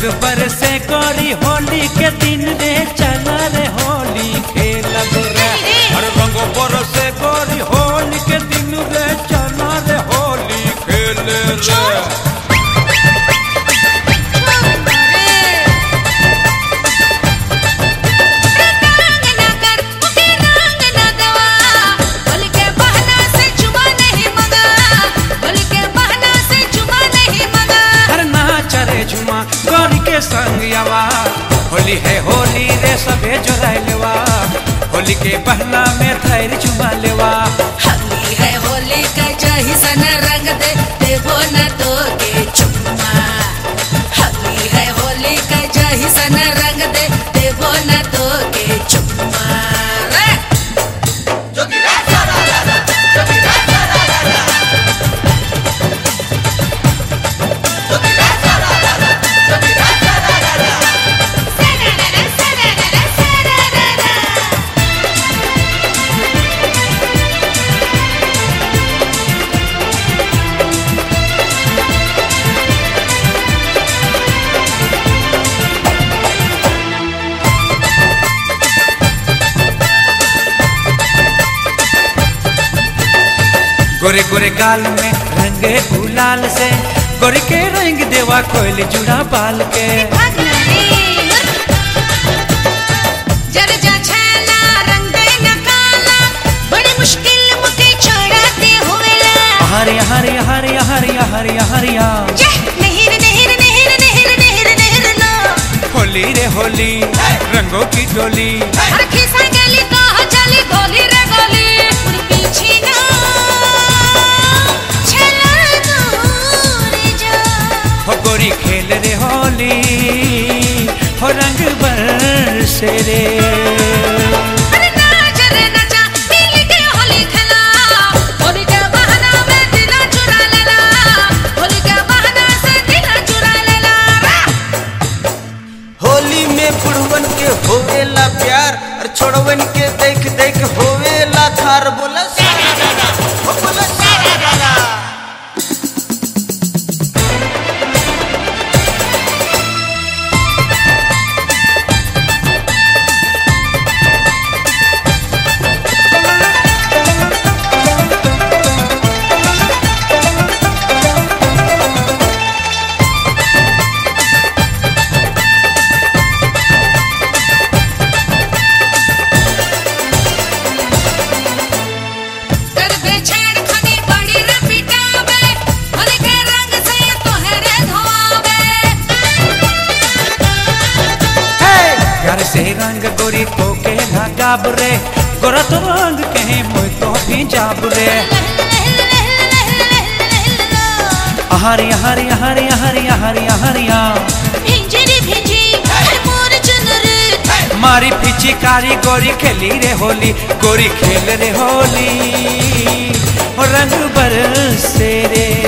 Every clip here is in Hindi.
रंग पर से गोरी होली के दिन रे चल रे होली खेल रंग पर सबे जोरा लेवा। होली के बहना में थैर चुमा लेवा। होली है होली का जही सन रंग दे न होली है होली का जही सन रंग गोरे गोरे गाल में रंगे गुलाल से। गोरे के रंग देवा कोयल जुड़ा बाल के। हरिया हरिया हरिया हरिया हरिया हरिया नहिर नहिर नहिर नहिर नहिर नहिर लो। होली रे होली रंगों की डोली। से दिला चुरा लेला रा! होली में बुढ़वन के होवेला प्यार और छोड़वन के देख देख होवेला थार बोला रंग गोरी तो के लगाब गोरा तो रंग कहे मोय तो भी जाब रे। हरिया हरिया हरिया हरिया हरिया हरिया भिंजरी भिंजी हर मोर चुनरी मारी पिचकारी गोरी खेली रे होली, गोरी खेल रे होली। हो रंग बरसे रे।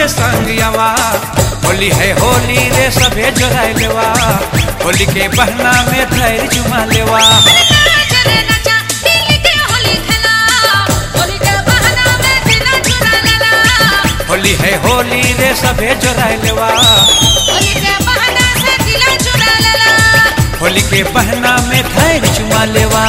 गोरी के संग होली है, होली रे सबे जोराई लेवा। होली के बहना में थैर चुमा लेवा। रे होली है, होली रे सबे जोराई लेवा। होली के बहाना में थैर चुमा लेवा।